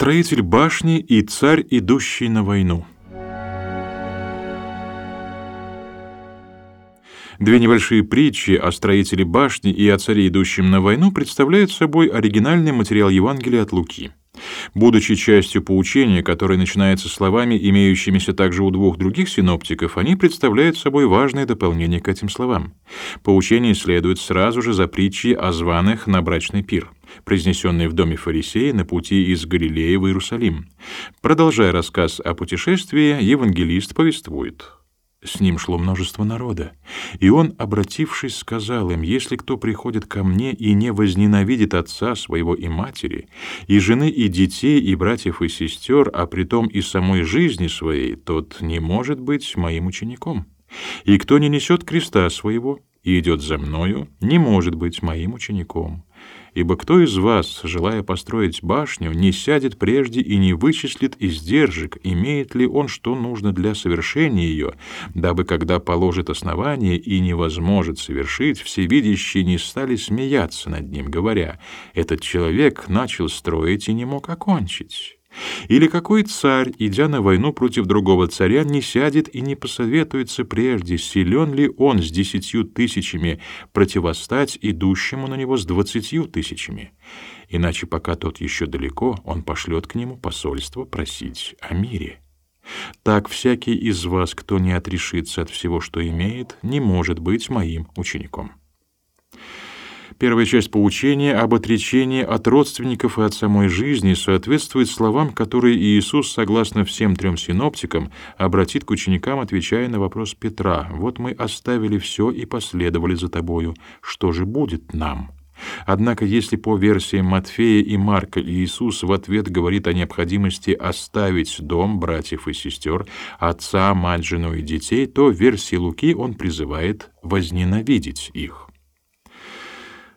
Строитель башни и царь, идущий на войну. Две небольшие притчи о строителе башни и о царе, идущем на войну, представляют собой оригинальный материал Евангелия от Луки. Будучи частью поучения, которое начинается словами, имеющимися также у двух других синоптиков, они представляют собой важное дополнение к этим словам. Поучение следует сразу же за притчей о званых на брачный пир, произнесенной в доме фарисея на пути из Галилеи в Иерусалим. Продолжая рассказ о путешествии, евангелист повествует — с ним шло множество народа. И он, обратившись, сказал им, «Если кто приходит ко мне и не возненавидит отца своего и матери, и жены, и детей, и братьев, и сестер, а притом и самой жизни своей, тот не может быть моим учеником. И кто не несет креста своего и идет за мною, не может быть моим учеником». Ибо кто из вас, желая построить башню, не сядет прежде и не вычислит издержек, имеет ли он что нужно для совершения ее, дабы когда положит основание и не возможет совершить, все видящие не стали смеяться над ним, говоря, «Этот человек начал строить и не мог окончить». Или какой царь, идя на войну против другого царя, не сядет и не посоветуется прежде, силен ли он с десятью тысячами противостать идущему на него с двадцатью тысячами? Иначе, пока тот еще далеко, он пошлет к нему посольство просить о мире. Так всякий из вас, кто не отрешится от всего, что имеет, не может быть моим учеником. Первая часть поучения об отречении от родственников и от самой жизни соответствует словам, которые Иисус, согласно всем трем синоптикам, обратит к ученикам, отвечая на вопрос Петра: "Вот мы оставили все и последовали за тобою. Что же будет нам?" Однако, если по версиям Матфея и Марка Иисус в ответ говорит о необходимости оставить дом братьев и сестер, отца, мать, жену и детей, то в версии Луки он призывает возненавидеть их.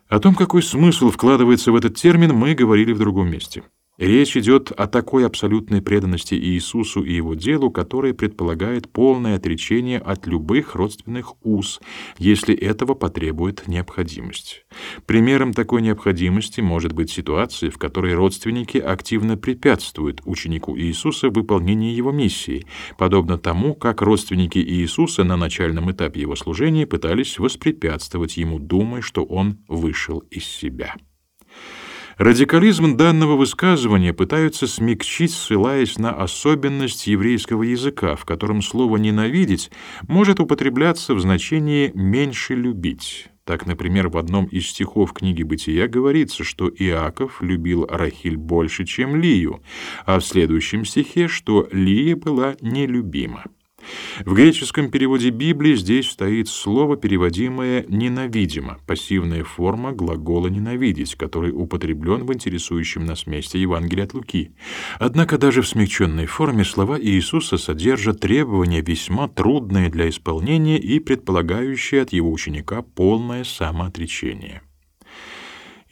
О том, какой смысл вкладывается в этот термин, мы говорили в другом месте. Речь идет о такой абсолютной преданности Иисусу и его делу, которая предполагает полное отречение от любых родственных уз, если этого потребует необходимость. Примером такой необходимости может быть ситуация, в которой родственники активно препятствуют ученику Иисуса в выполнении его миссии, подобно тому, как родственники Иисуса на начальном этапе его служения пытались воспрепятствовать ему, думая, что он вышел из себя. Радикализм данного высказывания пытаются смягчить, ссылаясь на особенность еврейского языка, в котором слово «ненавидеть» может употребляться в значении «меньше любить». Так, например, в одном из стихов книги «Бытия» говорится, что Иаков любил Рахиль больше, чем Лию, а в следующем стихе, что Лия была нелюбима. В греческом переводе Библии здесь стоит слово, переводимое «ненавидимо», пассивная форма глагола «ненавидеть», который употреблен в интересующем нас месте Евангелия от Луки. Однако даже в смягченной форме слова Иисуса содержат требования весьма трудные для исполнения и предполагающие от его ученика полное самоотречение.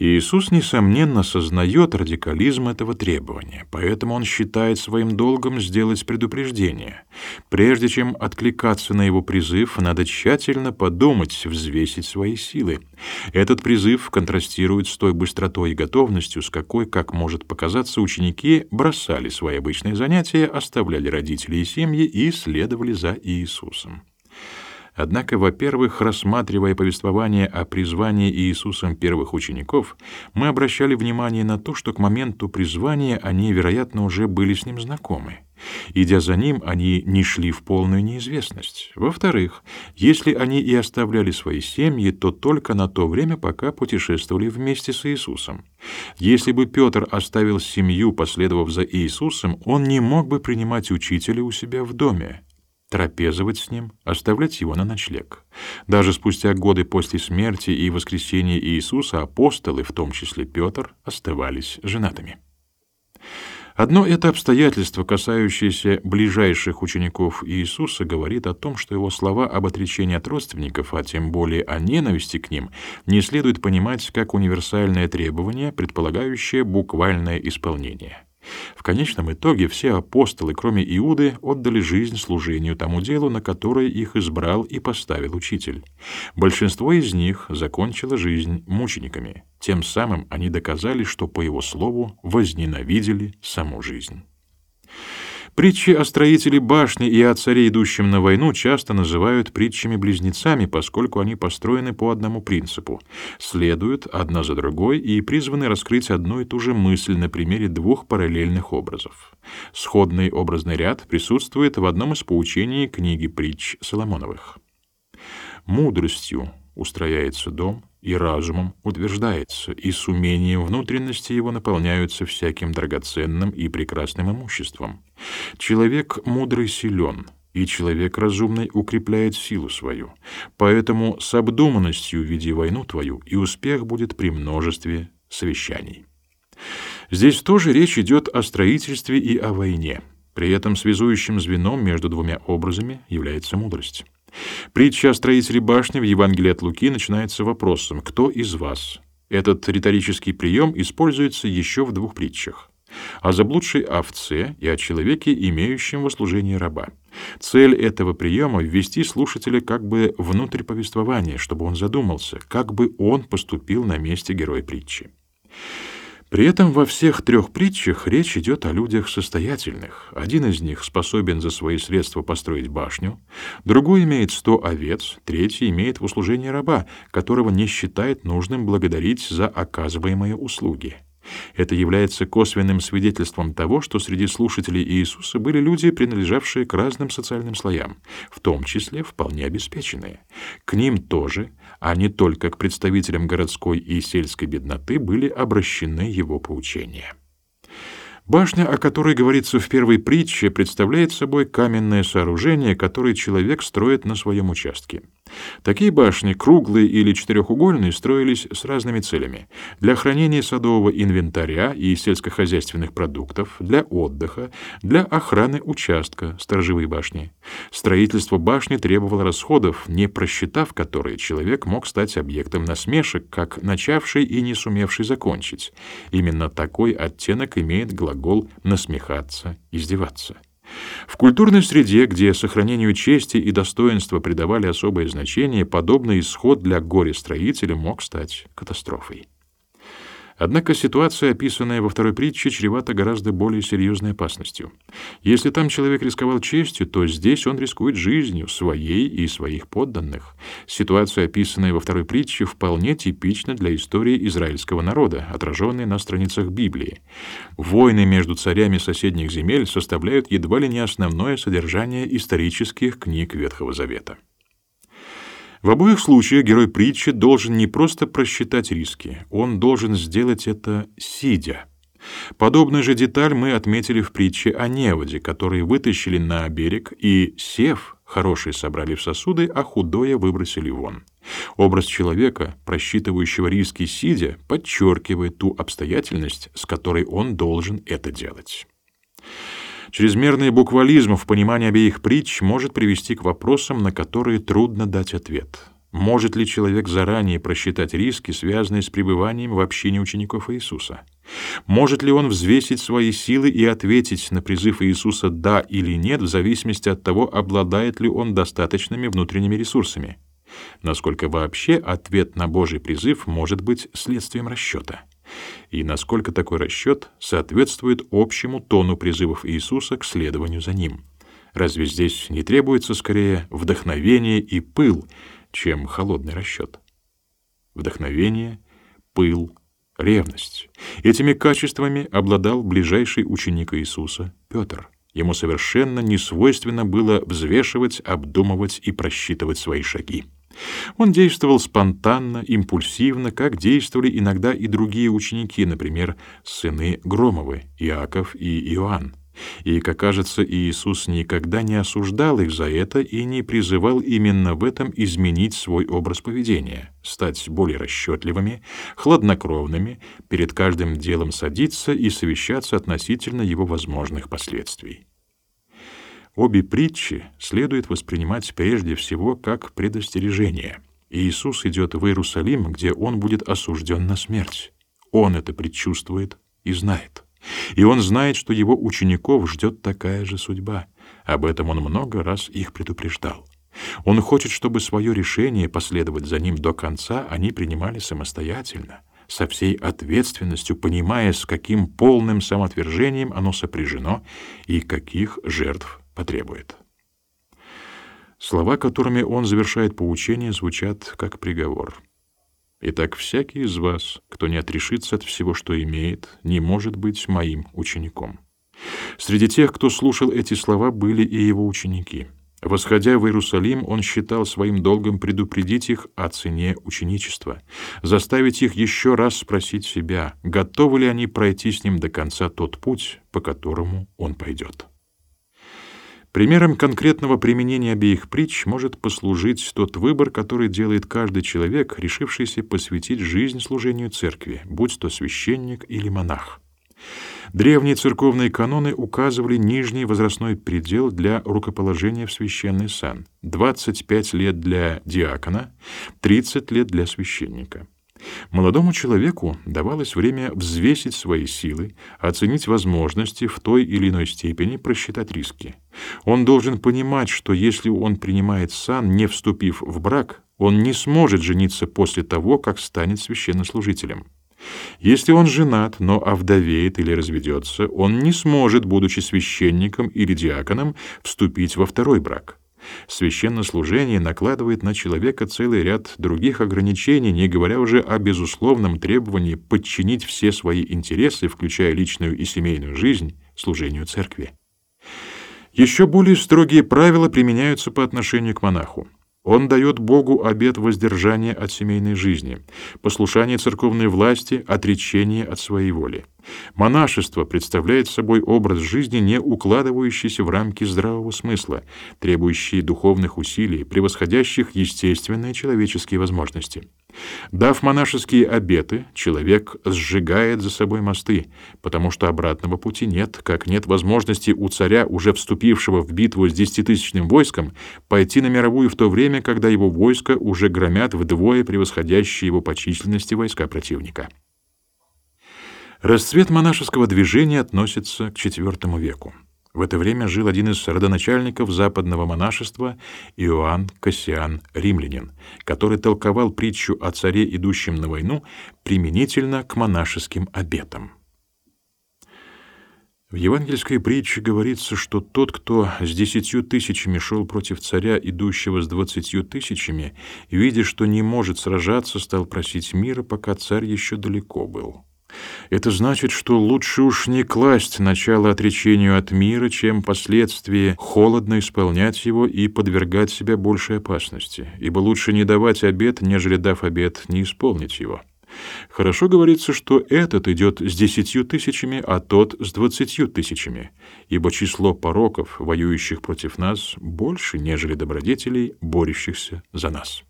Иисус, несомненно, сознает радикализм этого требования, поэтому он считает своим долгом сделать предупреждение. Прежде чем откликаться на его призыв, надо тщательно подумать, взвесить свои силы. Этот призыв контрастирует с той быстротой и готовностью, с какой, как может показаться, ученики бросали свои обычные занятия, оставляли родителей и семьи и следовали за Иисусом. Однако, во-первых, рассматривая повествование о призвании Иисусом первых учеников, мы обращали внимание на то, что к моменту призвания они, вероятно, уже были с ним знакомы. Идя за ним, они не шли в полную неизвестность. Во-вторых, если они и оставляли свои семьи, то только на то время, пока путешествовали вместе с Иисусом. Если бы Петр оставил семью, последовав за Иисусом, он не мог бы принимать учителя у себя в доме трапезовать с ним, оставлять его на ночлег. Даже спустя годы после смерти и воскресения Иисуса апостолы, в том числе Петр, оставались женатыми. Одно это обстоятельство, касающееся ближайших учеников Иисуса, говорит о том, что его слова об отречении от родственников, а тем более о ненависти к ним, не следует понимать как универсальное требование, предполагающее буквальное исполнение. В конечном итоге все апостолы, кроме Иуды, отдали жизнь служению тому делу, на которое их избрал и поставил учитель. Большинство из них закончило жизнь мучениками. Тем самым они доказали, что по его слову возненавидели саму жизнь. Притчи о строителе башни и о царе, идущем на войну, часто называют притчами-близнецами, поскольку они построены по одному принципу, следуют одна за другой и призваны раскрыть одну и ту же мысль на примере двух параллельных образов. Сходный образный ряд присутствует в одном из поучений книги притч Соломоновых. «Мудростью устрояется дом, и разумом утверждается, и с умением внутренности его наполняются всяким драгоценным и прекрасным имуществом. Человек мудрый силен, и человек разумный укрепляет силу свою. Поэтому с обдуманностью веди войну твою, и успех будет при множестве совещаний. Здесь тоже речь идет о строительстве и о войне. При этом связующим звеном между двумя образами является мудрость. Притча о строителе башни в Евангелии от Луки начинается вопросом «Кто из вас?». Этот риторический прием используется еще в двух притчах о заблудшей овце и о человеке, имеющем во служении раба. Цель этого приема — ввести слушателя как бы внутрь повествования, чтобы он задумался, как бы он поступил на месте героя притчи. При этом во всех трех притчах речь идет о людях состоятельных. Один из них способен за свои средства построить башню, другой имеет сто овец, третий имеет в услужении раба, которого не считает нужным благодарить за оказываемые услуги. Это является косвенным свидетельством того, что среди слушателей Иисуса были люди, принадлежавшие к разным социальным слоям, в том числе вполне обеспеченные. К ним тоже, а не только к представителям городской и сельской бедноты, были обращены его поучения. Башня, о которой говорится в первой притче, представляет собой каменное сооружение, которое человек строит на своем участке. Такие башни, круглые или четырехугольные, строились с разными целями: для хранения садового инвентаря и сельскохозяйственных продуктов, для отдыха, для охраны участка, сторожевые башни. Строительство башни требовало расходов, не просчитав которые человек мог стать объектом насмешек, как начавший и не сумевший закончить. Именно такой оттенок имеет глагол насмехаться, издеваться. В культурной среде, где сохранению чести и достоинства придавали особое значение, подобный исход для горе-строителя мог стать катастрофой. Однако ситуация, описанная во второй притче, чревата гораздо более серьезной опасностью. Если там человек рисковал честью, то здесь он рискует жизнью своей и своих подданных. Ситуация, описанная во второй притче, вполне типична для истории израильского народа, отраженной на страницах Библии. Войны между царями соседних земель составляют едва ли не основное содержание исторических книг Ветхого Завета. В обоих случаях герой притчи должен не просто просчитать риски, он должен сделать это сидя. Подобную же деталь мы отметили в притче о неводе, которые вытащили на берег и, сев, хорошие собрали в сосуды, а худое выбросили вон. Образ человека, просчитывающего риски сидя, подчеркивает ту обстоятельность, с которой он должен это делать. Чрезмерный буквализм в понимании обеих притч может привести к вопросам, на которые трудно дать ответ. Может ли человек заранее просчитать риски, связанные с пребыванием в общине учеников Иисуса? Может ли он взвесить свои силы и ответить на призыв Иисуса «да» или «нет» в зависимости от того, обладает ли он достаточными внутренними ресурсами? Насколько вообще ответ на Божий призыв может быть следствием расчета? И насколько такой расчет соответствует общему тону призывов Иисуса к следованию за ним. Разве здесь не требуется скорее вдохновение и пыл, чем холодный расчет? Вдохновение, пыл, ревность. Этими качествами обладал ближайший ученик Иисуса Петр. Ему совершенно не свойственно было взвешивать, обдумывать и просчитывать свои шаги. Он действовал спонтанно, импульсивно, как действовали иногда и другие ученики, например, сыны Громовы, Иаков и Иоанн. И, как кажется, Иисус никогда не осуждал их за это и не призывал именно в этом изменить свой образ поведения, стать более расчетливыми, хладнокровными, перед каждым делом садиться и совещаться относительно его возможных последствий. Обе притчи следует воспринимать прежде всего как предостережение. Иисус идет в Иерусалим, где он будет осужден на смерть. Он это предчувствует и знает. И он знает, что его учеников ждет такая же судьба. Об этом он много раз их предупреждал. Он хочет, чтобы свое решение последовать за ним до конца они принимали самостоятельно, со всей ответственностью, понимая, с каким полным самоотвержением оно сопряжено и каких жертв потребует. Слова, которыми он завершает поучение, звучат как приговор. Итак, всякий из вас, кто не отрешится от всего, что имеет, не может быть моим учеником. Среди тех, кто слушал эти слова, были и его ученики — Восходя в Иерусалим, он считал своим долгом предупредить их о цене ученичества, заставить их еще раз спросить себя, готовы ли они пройти с ним до конца тот путь, по которому он пойдет. Примером конкретного применения обеих притч может послужить тот выбор, который делает каждый человек, решившийся посвятить жизнь служению церкви, будь то священник или монах. Древние церковные каноны указывали нижний возрастной предел для рукоположения в священный сан — 25 лет для диакона, 30 лет для священника. Молодому человеку давалось время взвесить свои силы, оценить возможности в той или иной степени, просчитать риски. Он должен понимать, что если он принимает сан, не вступив в брак, он не сможет жениться после того, как станет священнослужителем. Если он женат, но овдовеет или разведется, он не сможет, будучи священником или диаконом, вступить во второй брак. Священнослужение накладывает на человека целый ряд других ограничений, не говоря уже о безусловном требовании подчинить все свои интересы, включая личную и семейную жизнь, служению церкви. Еще более строгие правила применяются по отношению к монаху. Он дает Богу обет воздержания от семейной жизни, послушания церковной власти, отречения от своей воли. Монашество представляет собой образ жизни, не укладывающийся в рамки здравого смысла, требующий духовных усилий, превосходящих естественные человеческие возможности. Дав монашеские обеты, человек сжигает за собой мосты, потому что обратного пути нет, как нет возможности у царя, уже вступившего в битву с десятитысячным войском, пойти на мировую в то время, когда его войско уже громят вдвое превосходящие его по численности войска противника. Расцвет монашеского движения относится к IV веку. В это время жил один из родоначальников западного монашества Иоанн Кассиан Римлянин, который толковал притчу о царе, идущем на войну, применительно к монашеским обетам. В евангельской притче говорится, что тот, кто с десятью тысячами шел против царя, идущего с двадцатью тысячами, видя, что не может сражаться, стал просить мира, пока царь еще далеко был. Это значит, что лучше уж не класть начало отречению от мира, чем последствия холодно исполнять его и подвергать себя большей опасности, ибо лучше не давать обет, нежели дав обет, не исполнить его. Хорошо говорится, что этот идет с десятью тысячами, а тот с двадцатью тысячами, ибо число пороков, воюющих против нас, больше, нежели добродетелей, борющихся за нас.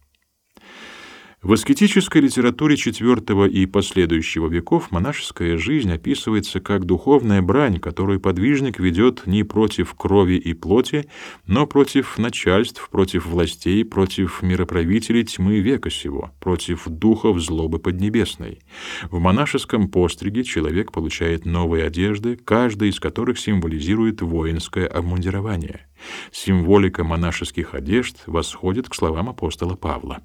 В аскетической литературе IV и последующего веков монашеская жизнь описывается как духовная брань, которую подвижник ведет не против крови и плоти, но против начальств, против властей, против мироправителей тьмы века сего, против духов злобы поднебесной. В монашеском постриге человек получает новые одежды, каждая из которых символизирует воинское обмундирование. Символика монашеских одежд восходит к словам апостола Павла.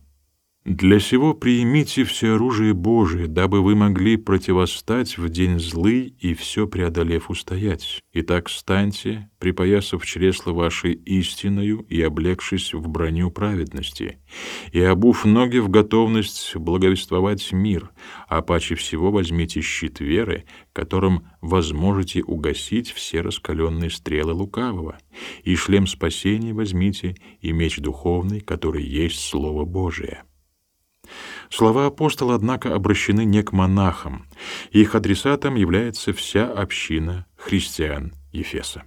Для сего приимите все оружие Божие, дабы вы могли противостать в день злый и все преодолев устоять. Итак, станьте, припоясав чресла ваши истиною и облегшись в броню праведности, и обув ноги в готовность благовествовать мир, а паче всего возьмите щит веры, которым возможете угасить все раскаленные стрелы лукавого, и шлем спасения возьмите, и меч духовный, который есть Слово Божие. Слова апостола, однако, обращены не к монахам. Их адресатом является вся община христиан Ефеса.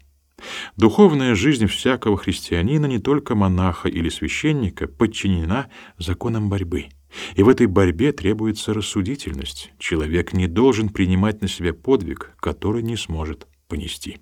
Духовная жизнь всякого христианина, не только монаха или священника, подчинена законам борьбы. И в этой борьбе требуется рассудительность. Человек не должен принимать на себя подвиг, который не сможет понести.